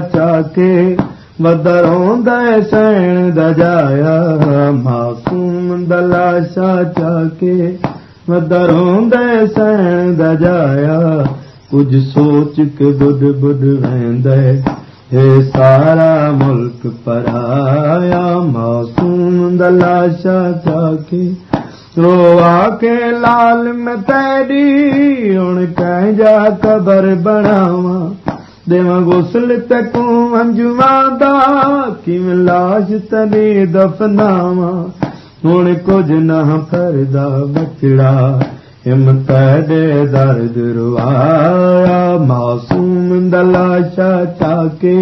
चाके वदरों दे सैन दजाया। मासूम दलाशा चाके वदरों दे सैन दजाया। कुछ सोच के वेंदे हे सारा मुल्क मासूम दलाशा चाके रोआ के लाल हुन कंहिंजा क़बर बनावा लाश दफ़नावा हुन कुझ न रुआया मासूम दलाशा चाके